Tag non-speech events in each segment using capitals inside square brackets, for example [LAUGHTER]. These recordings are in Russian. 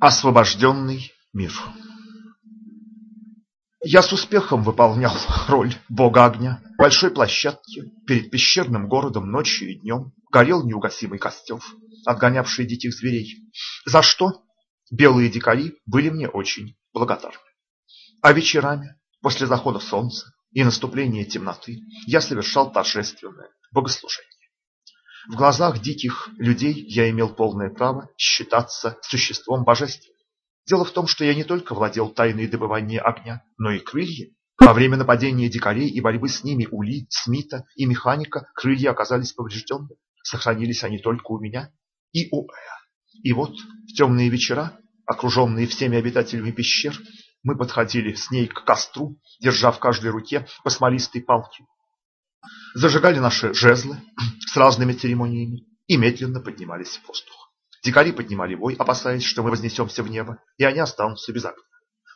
Освобожденный мир Я с успехом выполнял [LAUGHS] роль бога огня. Большой площадке перед пещерным городом ночью и днем горел неугасимый костер, отгонявший диких зверей. За что белые дикари были мне очень благодарны. А вечерами, после захода солнца и наступления темноты, я совершал торжественное богослужение. В глазах диких людей я имел полное право считаться существом божественным. Дело в том, что я не только владел тайной добывания огня, но и крыльями. Во время нападения дикарей и борьбы с ними у Смита и механика крылья оказались поврежденными. Сохранились они только у меня и у Эа. И вот в темные вечера, окруженные всеми обитателями пещер, мы подходили с ней к костру, держа в каждой руке по смолистой палке зажигали наши жезлы [CLEARS THROAT] с разными церемониями и медленно поднимались в воздух. Дикари поднимали вой, опасаясь, что мы вознесемся в небо, и они останутся без огня.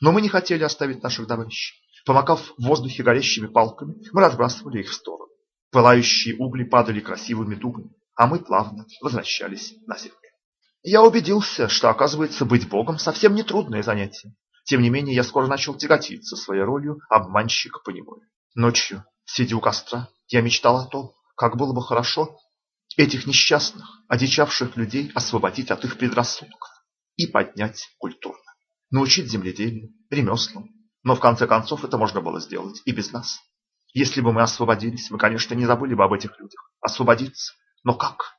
Но мы не хотели оставить наших товарищей. Помакав в воздухе горящими палками, мы разбрасывали их в сторону. Пылающие угли падали красивыми дугами, а мы плавно возвращались на землю. Я убедился, что, оказывается, быть богом совсем не трудное занятие. Тем не менее, я скоро начал тяготиться своей ролью обманщика по неволе. Ночью, сидя у костра, я мечтал о том, как было бы хорошо этих несчастных, одичавших людей освободить от их предрассудков и поднять культурно, научить земледелию, ремеслам. Но в конце концов это можно было сделать и без нас. Если бы мы освободились, мы, конечно, не забыли бы об этих людях. Освободиться. Но как?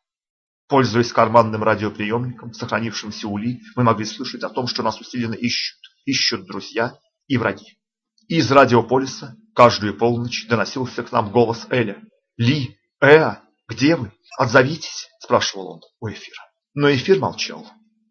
Пользуясь карманным радиоприемником, сохранившимся у Ли, мы могли слышать о том, что нас усиленно ищут. Ищут друзья и враги. Из радиополиса каждую полночь доносился к нам голос Эля. «Ли! Эа! Где вы? Отзовитесь!» – спрашивал он у эфира. Но эфир молчал,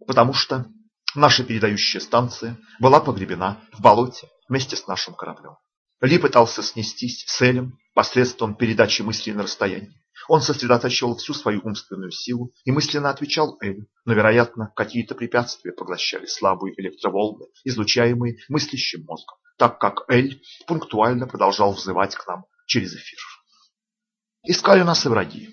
потому что наша передающая станция была погребена в болоте вместе с нашим кораблем. Ли пытался снестись с Элем посредством передачи мыслей на расстоянии. Он сосредотачивал всю свою умственную силу и мысленно отвечал Элю, но, вероятно, какие-то препятствия поглощали слабые электроволны, излучаемые мыслящим мозгом так как Эль пунктуально продолжал взывать к нам через эфир. Искали нас и враги.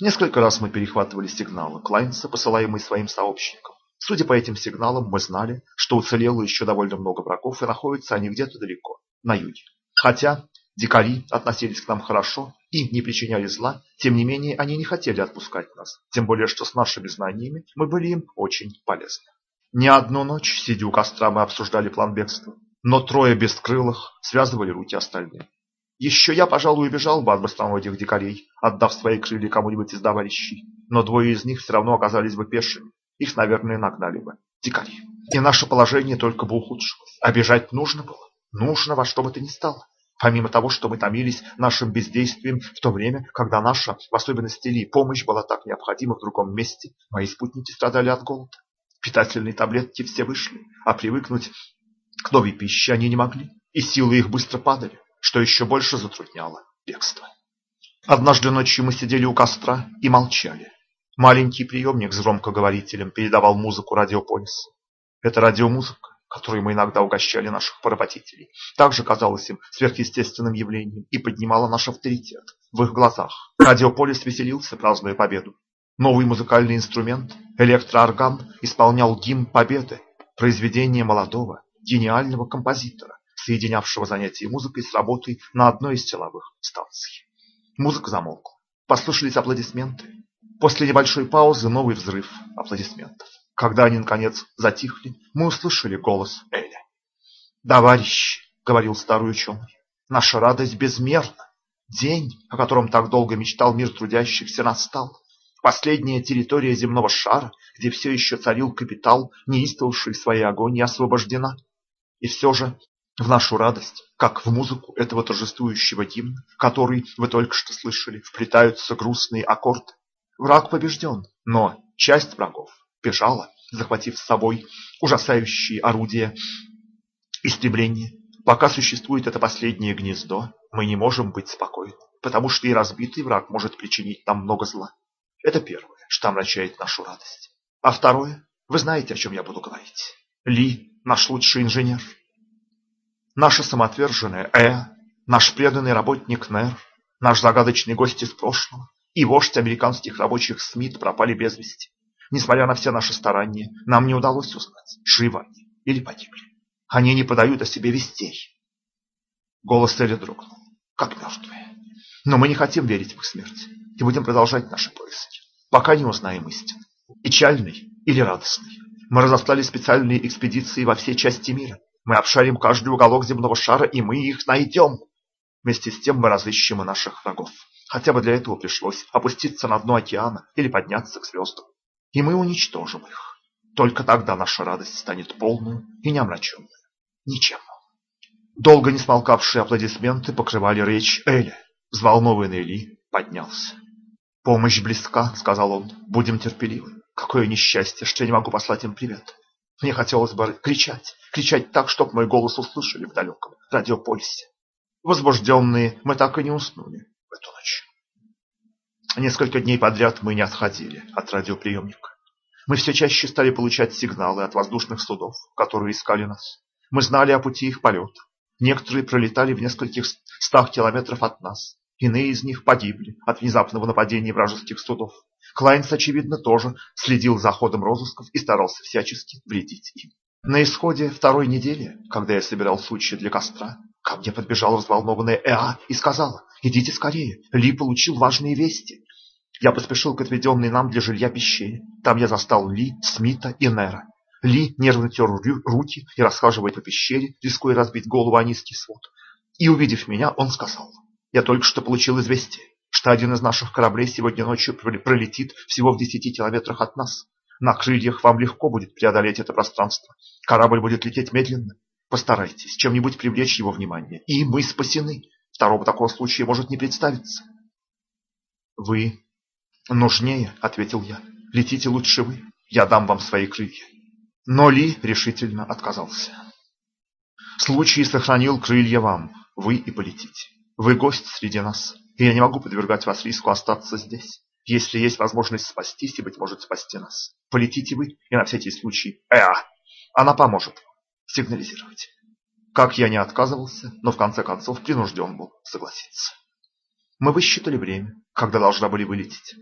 Несколько раз мы перехватывали сигналы Клайнса, посылаемые своим сообщникам. Судя по этим сигналам, мы знали, что уцелело еще довольно много врагов, и находятся они где-то далеко, на юге. Хотя дикари относились к нам хорошо и не причиняли зла, тем не менее они не хотели отпускать нас, тем более что с нашими знаниями мы были им очень полезны. Не одну ночь, сидя у костра, мы обсуждали план бегства но трое бескрылых связывали руки остальным. Еще я, пожалуй, убежал бы от быстроногих дикарей, отдав свои крылья кому-нибудь из товарищей, но двое из них все равно оказались бы пешими, их, наверное, нагнали бы дикари. И наше положение только бы ухудшилось. А нужно было, нужно во что бы то ни стало. Помимо того, что мы томились нашим бездействием в то время, когда наша, в особенности Ли, помощь была так необходима в другом месте, мои спутники страдали от голода. Питательные таблетки все вышли, а привыкнуть к новой пище они не могли, и силы их быстро падали, что еще больше затрудняло бегство. Однажды ночью мы сидели у костра и молчали. Маленький приемник с громкоговорителем передавал музыку радиополиса. Это радиомузыка, которой мы иногда угощали наших поработителей, также казалась им сверхъестественным явлением и поднимала наш авторитет в их глазах. Радиополис веселился, празднуя победу. Новый музыкальный инструмент, электроорган, исполнял гимн победы, произведение молодого, гениального композитора, соединявшего занятия музыкой с работой на одной из силовых станций. Музыка замолкла. Послышались аплодисменты. После небольшой паузы новый взрыв аплодисментов. Когда они, наконец, затихли, мы услышали голос Эля. «Товарищи», — говорил старый ученый, — «наша радость безмерна. День, о котором так долго мечтал мир трудящихся, настал. Последняя территория земного шара, где все еще царил капитал, неистовавший в своей агонии, освобождена. И все же в нашу радость, как в музыку этого торжествующего гимна, который вы только что слышали, вплетаются грустные аккорды. Враг побежден, но часть врагов бежала, захватив с собой ужасающие орудия истребления. Пока существует это последнее гнездо, мы не можем быть спокойны, потому что и разбитый враг может причинить нам много зла. Это первое, что омрачает нашу радость. А второе, вы знаете, о чем я буду говорить. Ли наш лучший инженер, наша самоотверженная Э, наш преданный работник Нер, наш загадочный гость из прошлого и вождь американских рабочих Смит пропали без вести. Несмотря на все наши старания, нам не удалось узнать, живы они или погибли. Они не подают о себе вестей. Голос Элли дрогнул, как мертвые. Но мы не хотим верить в их смерть и будем продолжать наши поиски, пока не узнаем истину. Печальный или радостный. Мы разослали специальные экспедиции во все части мира. Мы обшарим каждый уголок земного шара, и мы их найдем. Вместе с тем мы разыщем и наших врагов. Хотя бы для этого пришлось опуститься на дно океана или подняться к звездам. И мы уничтожим их. Только тогда наша радость станет полной и не омраченной. Ничем. Долго не смолкавшие аплодисменты покрывали речь Эля. Взволнованный Ли поднялся. «Помощь близка», — сказал он. «Будем терпеливы. Какое несчастье, что я не могу послать им привет. Мне хотелось бы кричать, кричать так, чтобы мой голос услышали в далеком радиополисе. Возбужденные, мы так и не уснули в эту ночь. Несколько дней подряд мы не отходили от радиоприемника. Мы все чаще стали получать сигналы от воздушных судов, которые искали нас. Мы знали о пути их полета. Некоторые пролетали в нескольких стах километров от нас. Иные из них погибли от внезапного нападения вражеских судов. Клайнс, очевидно, тоже следил за ходом розысков и старался всячески вредить им. На исходе второй недели, когда я собирал случаи для костра, ко мне подбежала взволнованная Эа и сказала, «Идите скорее, Ли получил важные вести». Я поспешил к отведенной нам для жилья пещере. Там я застал Ли, Смита и Нера. Ли нервно тер руки и расхаживая по пещере, рискуя разбить голову о низкий свод. И, увидев меня, он сказал, «Я только что получил известие, один из наших кораблей сегодня ночью пролетит всего в десяти километрах от нас. На крыльях вам легко будет преодолеть это пространство. Корабль будет лететь медленно. Постарайтесь чем-нибудь привлечь его внимание, и мы спасены. Второго такого случая может не представиться». «Вы нужнее», — ответил я. «Летите лучше вы, я дам вам свои крылья». Но Ли решительно отказался. Случай сохранил крылья вам, вы и полетите. Вы гость среди нас, и я не могу подвергать вас риску остаться здесь. Если есть возможность спастись и, быть может, спасти нас, полетите вы и на всякий случай Эа. Она поможет сигнализировать. Как я не отказывался, но в конце концов принужден был согласиться. Мы высчитали время, когда должна были вылететь.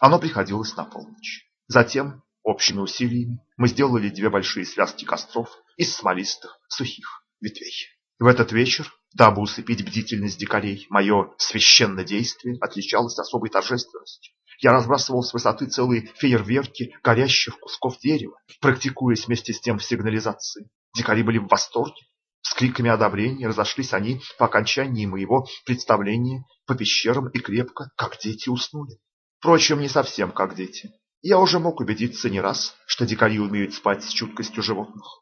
Оно приходилось на полночь. Затем Общими усилиями мы сделали две большие связки костров из смолистых сухих ветвей. В этот вечер, дабы усыпить бдительность дикарей, мое священное действие отличалось особой торжественностью. Я разбрасывал с высоты целые фейерверки горящих кусков дерева, практикуясь вместе с тем в сигнализации. Дикари были в восторге. С криками одобрения разошлись они по окончании моего представления по пещерам и крепко, как дети, уснули. Впрочем, не совсем как дети. Я уже мог убедиться не раз, что дикари умеют спать с чуткостью животных.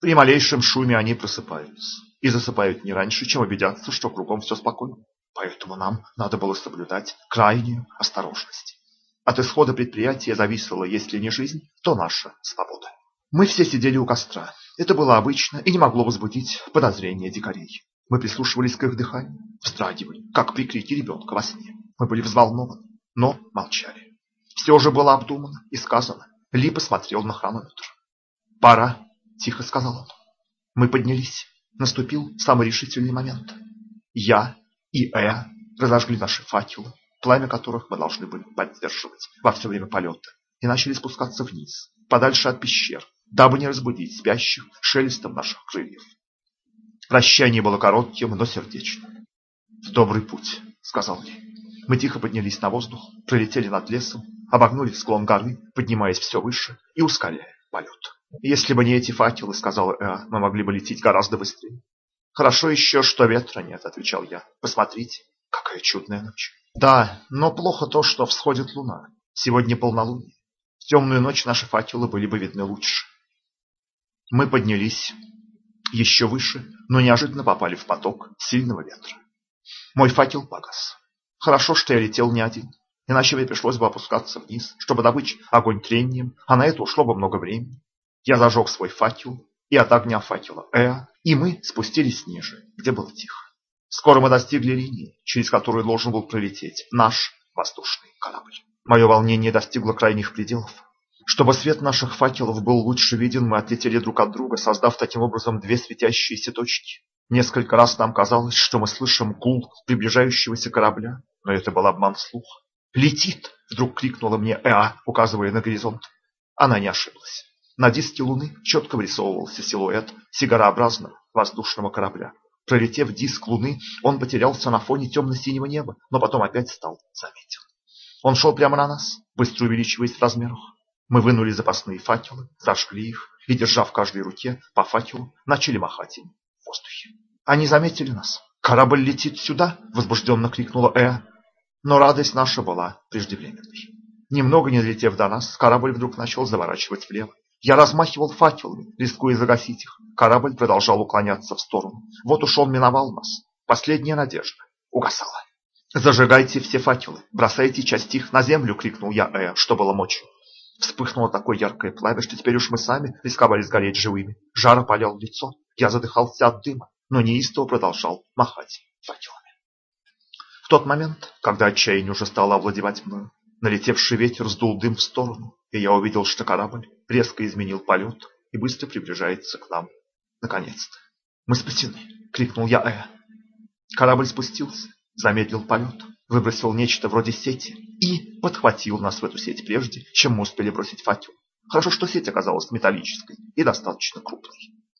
При малейшем шуме они просыпаются и засыпают не раньше, чем убедятся, что кругом все спокойно. Поэтому нам надо было соблюдать крайнюю осторожность. От исхода предприятия зависела, если не жизнь, то наша свобода. Мы все сидели у костра. Это было обычно и не могло возбудить подозрения дикарей. Мы прислушивались к их дыханию, вздрагивали, как при крике ребенка во сне. Мы были взволнованы, но молчали. Все уже было обдумано и сказано. Ли посмотрел на хронометр. «Пора», — тихо сказал он. Мы поднялись. Наступил самый решительный момент. Я и Э разожгли наши факелы, пламя которых мы должны были поддерживать во все время полета, и начали спускаться вниз, подальше от пещер, дабы не разбудить спящих шелестом наших крыльев. Прощание было коротким, но сердечным. «В добрый путь», — сказал Ли. Мы тихо поднялись на воздух, пролетели над лесом, обогнули склон горы, поднимаясь все выше и ускоряя полет. «Если бы не эти факелы, — сказала Эа, — мы могли бы лететь гораздо быстрее». «Хорошо еще, что ветра нет», — отвечал я. «Посмотрите, какая чудная ночь». «Да, но плохо то, что всходит луна. Сегодня полнолуние. В темную ночь наши факелы были бы видны лучше». Мы поднялись еще выше, но неожиданно попали в поток сильного ветра. Мой факел погас. Хорошо, что я летел не один. Иначе мне пришлось бы опускаться вниз, чтобы добыть огонь трением, а на это ушло бы много времени. Я зажег свой факел и от огня факела Эа, и мы спустились ниже, где было тихо. Скоро мы достигли линии, через которую должен был пролететь наш воздушный корабль. Мое волнение достигло крайних пределов. Чтобы свет наших факелов был лучше виден, мы отлетели друг от друга, создав таким образом две светящиеся точки. Несколько раз нам казалось, что мы слышим гул приближающегося корабля, но это был обман слуха. «Летит!» – вдруг крикнула мне Эа, указывая на горизонт. Она не ошиблась. На диске Луны четко вырисовывался силуэт сигарообразного воздушного корабля. Пролетев диск Луны, он потерялся на фоне темно-синего неба, но потом опять стал заметен. Он шел прямо на нас, быстро увеличиваясь в размерах. Мы вынули запасные факелы, зажгли их и, держа в каждой руке по факелу, начали махать им в воздухе. Они заметили нас. «Корабль летит сюда!» – возбужденно крикнула Эа. Но радость наша была преждевременной. Немного не долетев до нас, корабль вдруг начал заворачивать влево. Я размахивал факелами, рискуя загасить их. Корабль продолжал уклоняться в сторону. Вот уж он миновал нас. Последняя надежда угасала. «Зажигайте все факелы, бросайте часть их на землю!» — крикнул я Э, что было мочи. Вспыхнуло такое яркое пламя, что теперь уж мы сами рисковали сгореть живыми. Жар опалял лицо, я задыхался от дыма, но неистово продолжал махать факелами. В тот момент, когда отчаяние уже стало овладевать мною, налетевший ветер сдул дым в сторону, и я увидел, что корабль резко изменил полет и быстро приближается к нам. Наконец-то. «Мы спасены!» — крикнул я Э. Корабль спустился, замедлил полет, выбросил нечто вроде сети и подхватил нас в эту сеть прежде, чем мы успели бросить факел. Хорошо, что сеть оказалась металлической и достаточно крупной.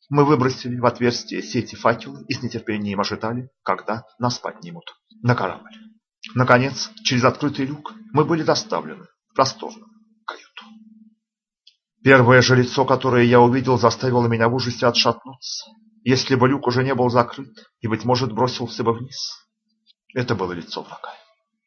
Мы выбросили в отверстие сети факелы и с нетерпением ожидали, когда нас поднимут на корабль. Наконец, через открытый люк мы были доставлены в просторную каюту. Первое же лицо, которое я увидел, заставило меня в ужасе отшатнуться. Если бы люк уже не был закрыт и, быть может, бросился бы вниз, это было лицо врага.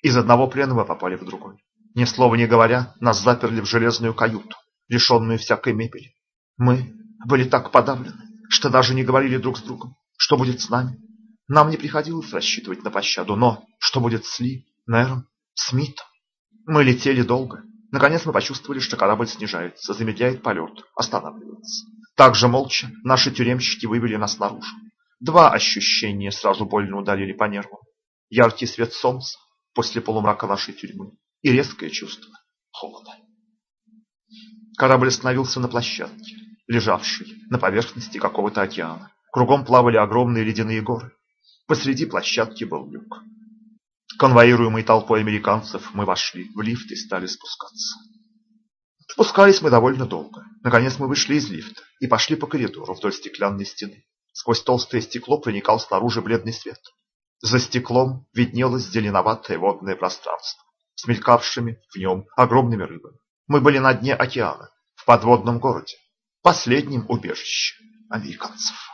Из одного плена мы попали в другой. Ни слова не говоря, нас заперли в железную каюту, лишенную всякой мебели. Мы были так подавлены, что даже не говорили друг с другом, что будет с нами. Нам не приходилось рассчитывать на пощаду, но что будет с Ли, Нером, Смитом? Мы летели долго. Наконец мы почувствовали, что корабль снижается, замедляет полет, останавливается. Так же молча наши тюремщики вывели нас наружу. Два ощущения сразу больно ударили по нервам яркий свет солнца после полумрака нашей тюрьмы и резкое чувство холода. Корабль остановился на площадке, лежавшей на поверхности какого-то океана. Кругом плавали огромные ледяные горы. Посреди площадки был люк. Конвоируемой толпой американцев мы вошли в лифт и стали спускаться. Спускались мы довольно долго. Наконец мы вышли из лифта и пошли по коридору вдоль стеклянной стены. Сквозь толстое стекло проникал снаружи бледный свет. За стеклом виднелось зеленоватое водное пространство, смелькавшими в нем огромными рыбами. Мы были на дне океана, в подводном городе, последнем убежище американцев.